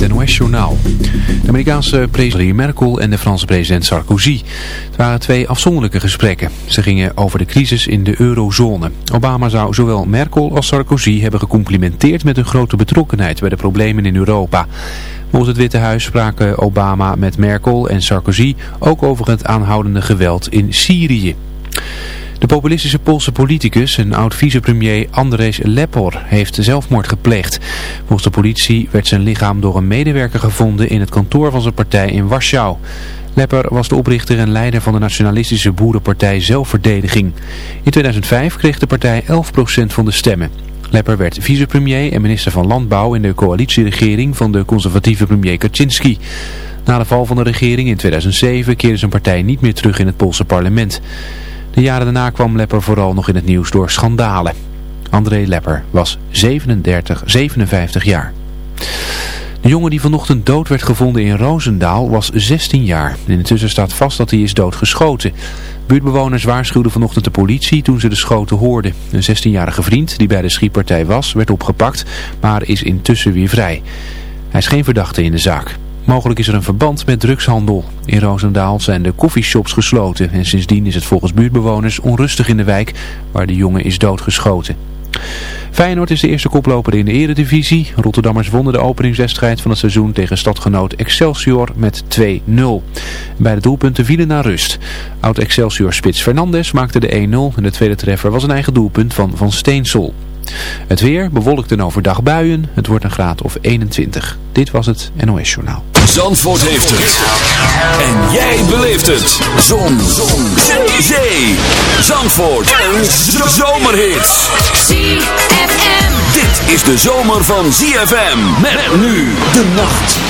het NOS-journaal. De Amerikaanse president Merkel en de Franse president Sarkozy. Het waren twee afzonderlijke gesprekken. Ze gingen over de crisis in de eurozone. Obama zou zowel Merkel als Sarkozy hebben gecomplimenteerd met hun grote betrokkenheid bij de problemen in Europa. Volgens het Witte Huis spraken Obama met Merkel en Sarkozy ook over het aanhoudende geweld in Syrië. De populistische Poolse politicus en oud-vicepremier Andrzej Lepor heeft zelfmoord gepleegd. Volgens de politie werd zijn lichaam door een medewerker gevonden in het kantoor van zijn partij in Warschau. Lepper was de oprichter en leider van de nationalistische boerenpartij Zelfverdediging. In 2005 kreeg de partij 11% van de stemmen. Lepper werd vicepremier en minister van Landbouw in de coalitieregering van de conservatieve premier Kaczynski. Na de val van de regering in 2007 keerde zijn partij niet meer terug in het Poolse parlement. De jaren daarna kwam Lepper vooral nog in het nieuws door schandalen. André Lepper was 37, 57 jaar. De jongen die vanochtend dood werd gevonden in Roosendaal was 16 jaar. Intussen staat vast dat hij is doodgeschoten. Buurtbewoners waarschuwden vanochtend de politie toen ze de schoten hoorden. Een 16-jarige vriend die bij de schietpartij was werd opgepakt, maar is intussen weer vrij. Hij is geen verdachte in de zaak. Mogelijk is er een verband met drugshandel. In Roosendaal zijn de koffieshops gesloten en sindsdien is het volgens buurtbewoners onrustig in de wijk waar de jongen is doodgeschoten. Feyenoord is de eerste koploper in de eredivisie. Rotterdammers wonnen de openingswedstrijd van het seizoen tegen stadgenoot Excelsior met 2-0. Bij de doelpunten vielen naar rust. Oud-Excelsior spits Fernandes maakte de 1-0 en de tweede treffer was een eigen doelpunt van Van Steensel. Het weer bewolkt en overdag buien. Het wordt een graad of 21. Dit was het NOS Journaal. Zandvoort heeft het. En jij beleeft het. Zon. Zon. Zee. Zee. Zandvoort. Een zomerhit. ZFM. Dit is de zomer van ZFM. Met nu de nacht.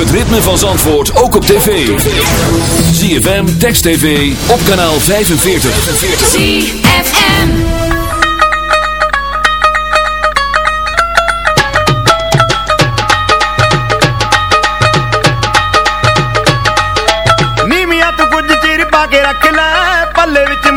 het ritme van Zandvoort ook op tv. ZFM, Text TV, op kanaal 45. ZFM ਨੀ ਮੀਆਂ tu ਕੁਝ ਚਿਰ pa ke ਰੱਖ ਲੈ ਪੱਲੇ ਵਿੱਚ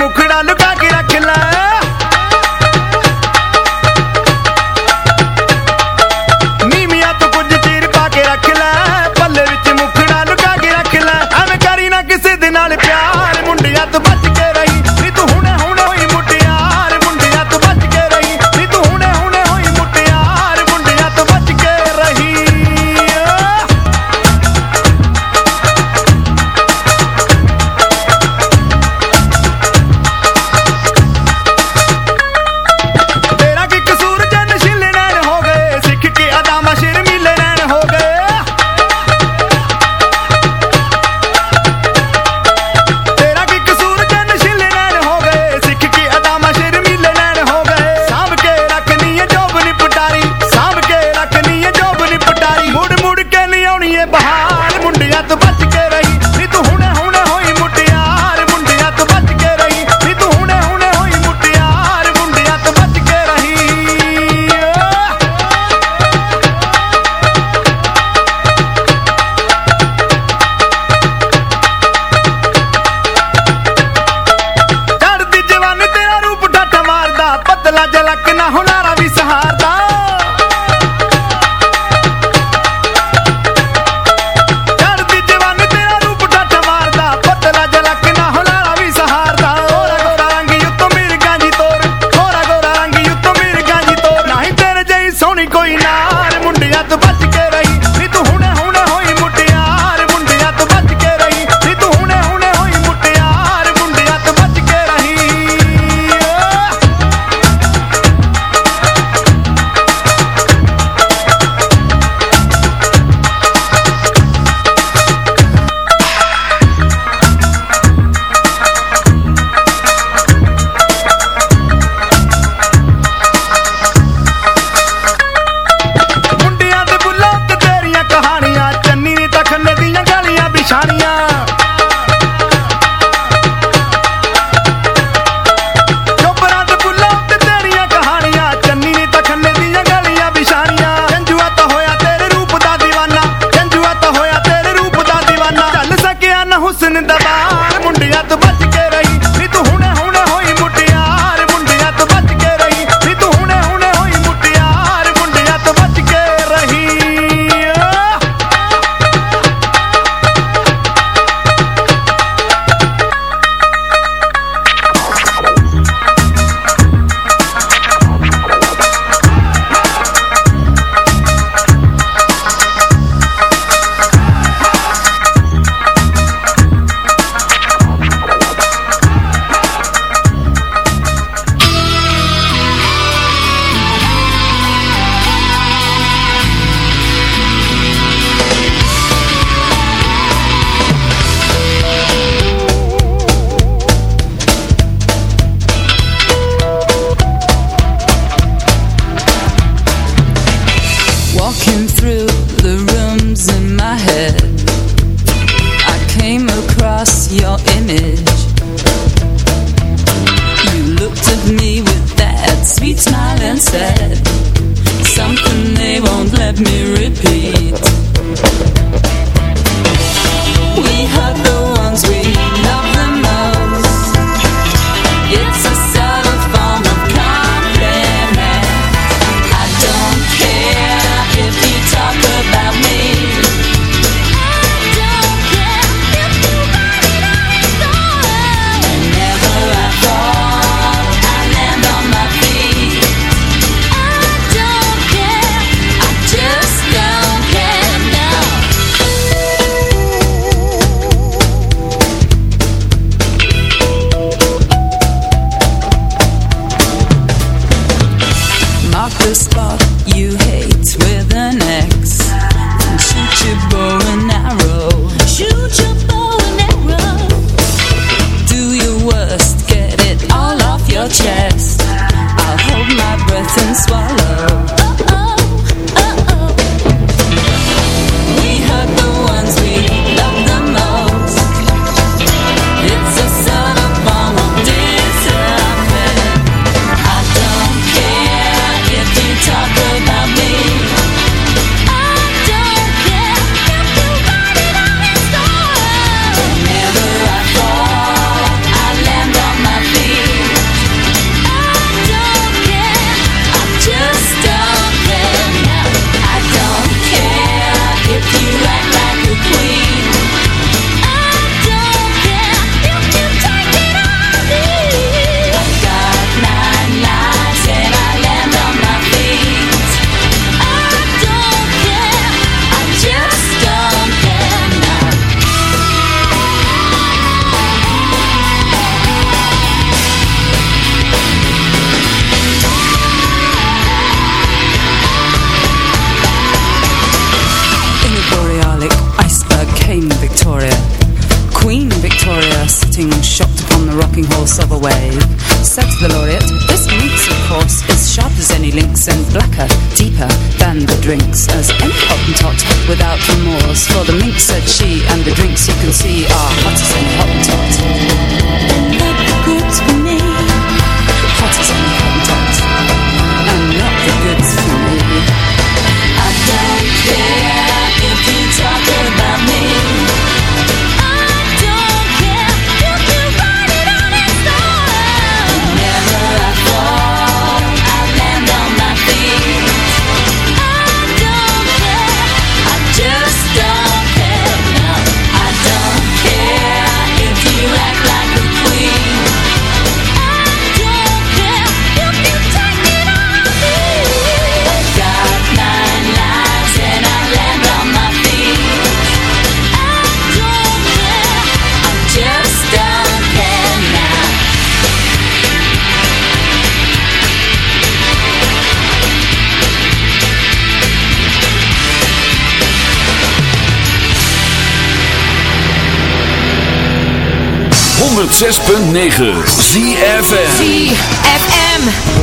106.9 ZFM ZFM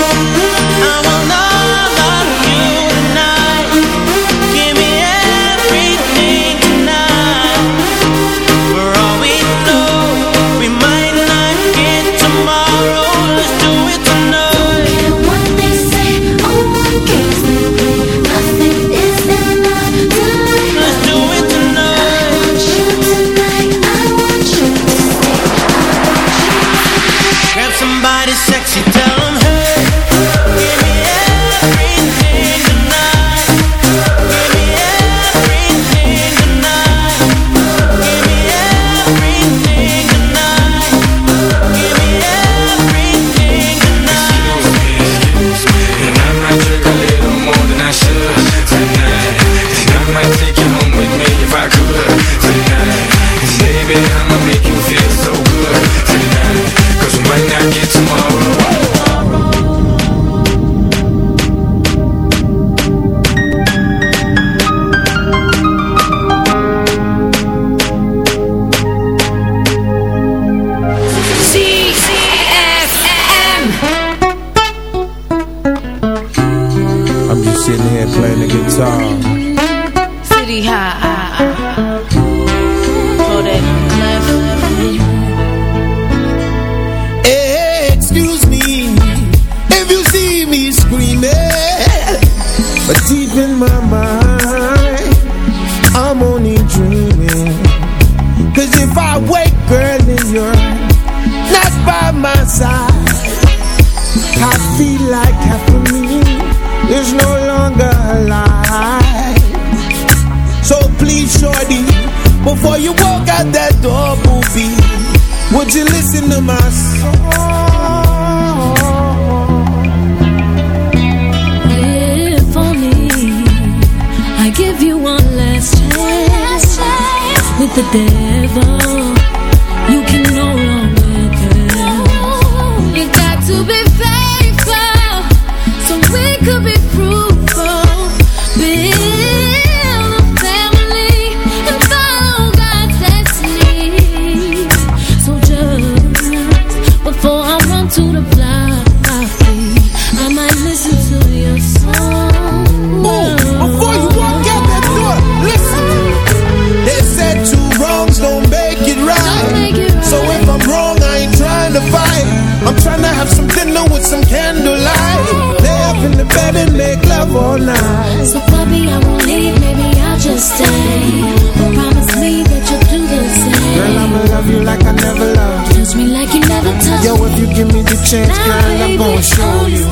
Yo, if you give me the chance, Now, girl, I'm gonna show you.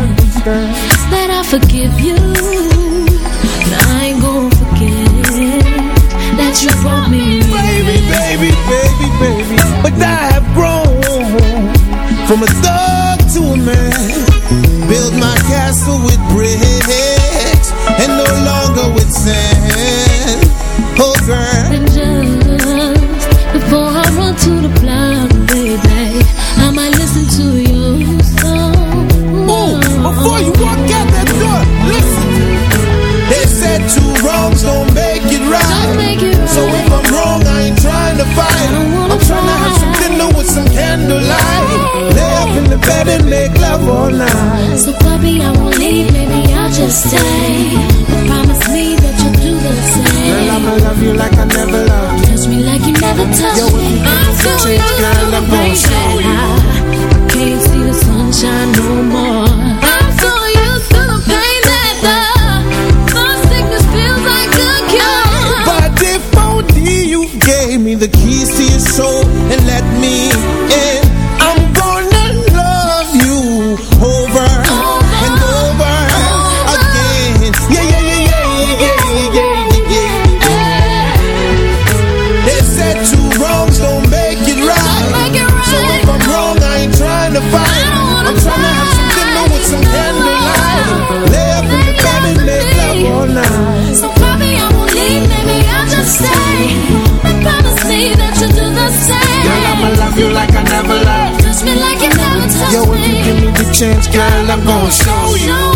understand that I forgive you. And I ain't gonna forget that you brought me. Baby, baby, baby, baby. But I have grown from a thug bed and make love all night. So puppy, I won't leave, maybe I'll just stay. But promise me that you'll do the same. Girl, I'ma love you like I never loved. Touch me like you never touched me. I'm so used to the rain that you. I can't see the sunshine no more. I'm so used to the pain that the, the sickness feels like a cure. But if only you gave me the keys to your soul and let me patience, girl, I'm gonna show you.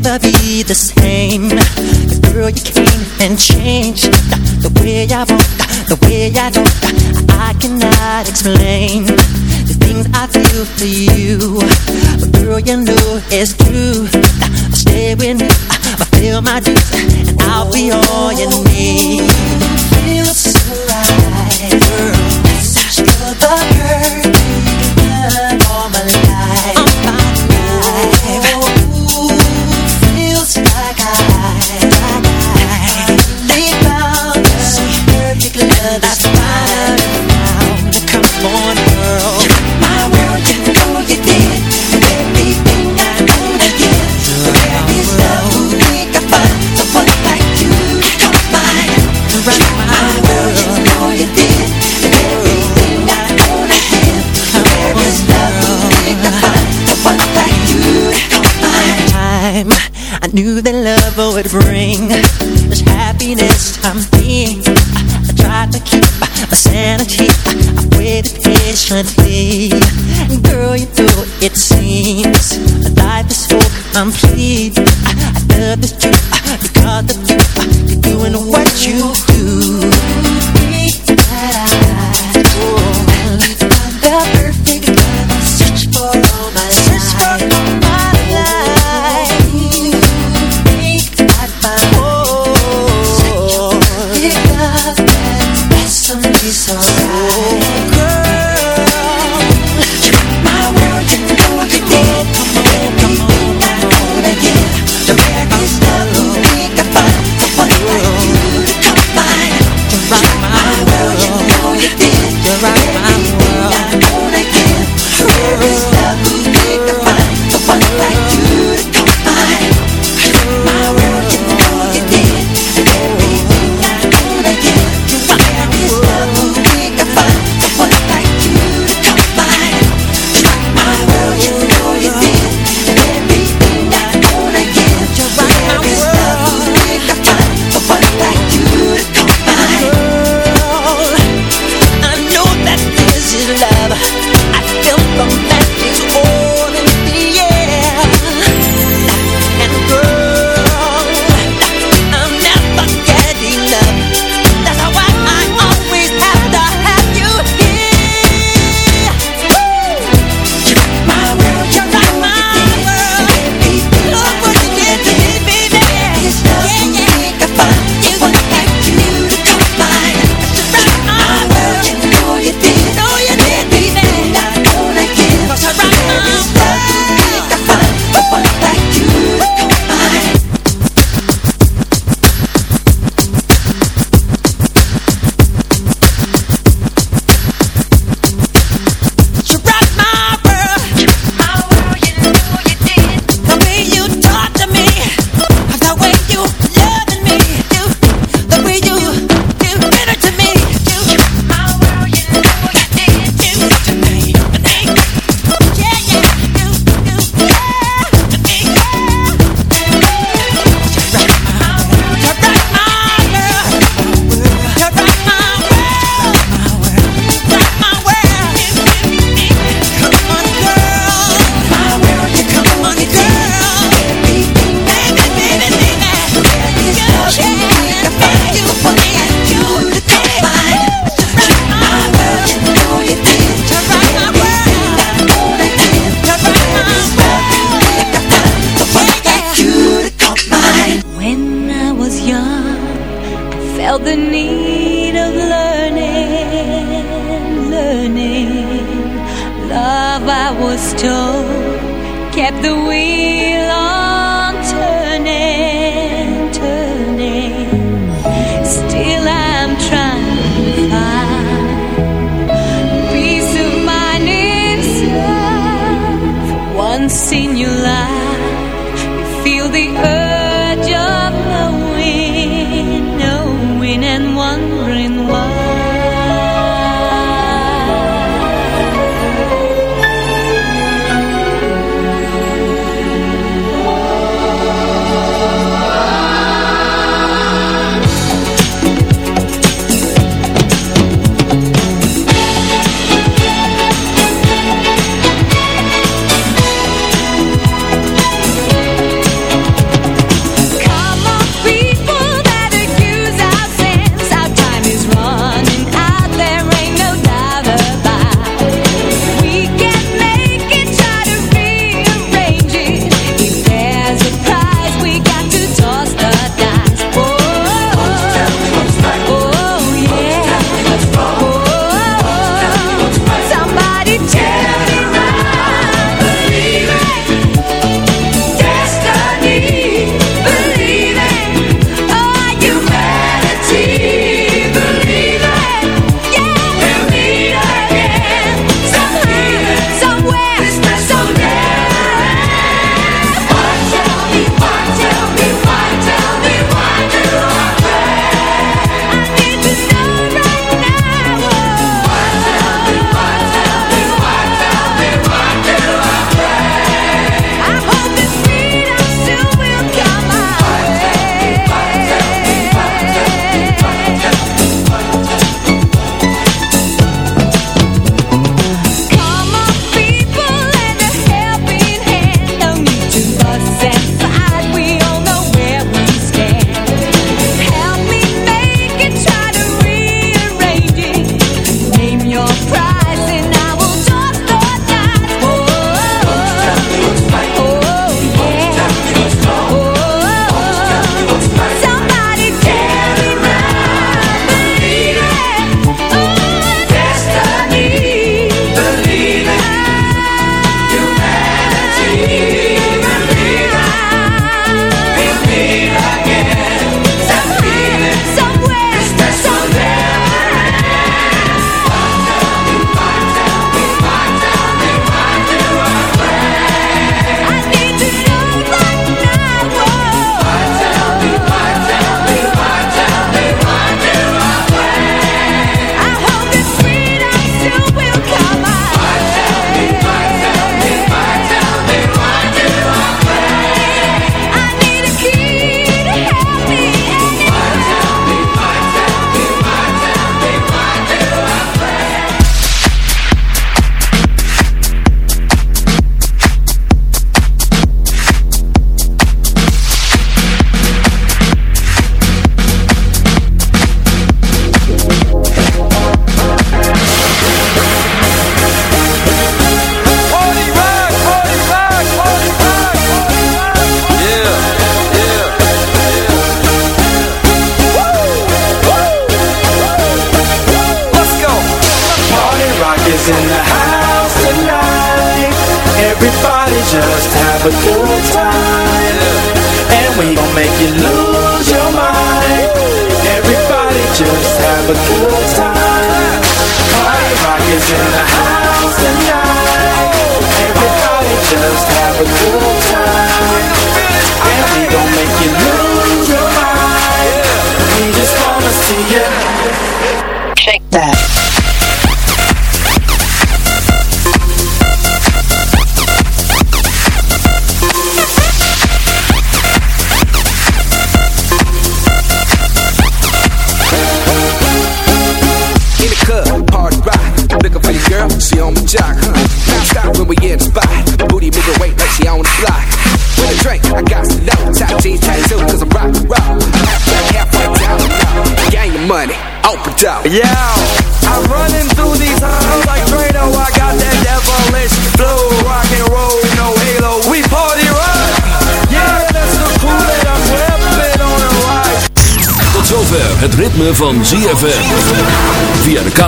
never be the same. cause girl, you came and changed the way I want, the way I don't. I cannot explain the things I feel for you. But girl, you know it's true. Stay with me, fulfill my dreams, and I'll be all you need. It Feels so right, girl. It's Such the perfect love. Knew that love would bring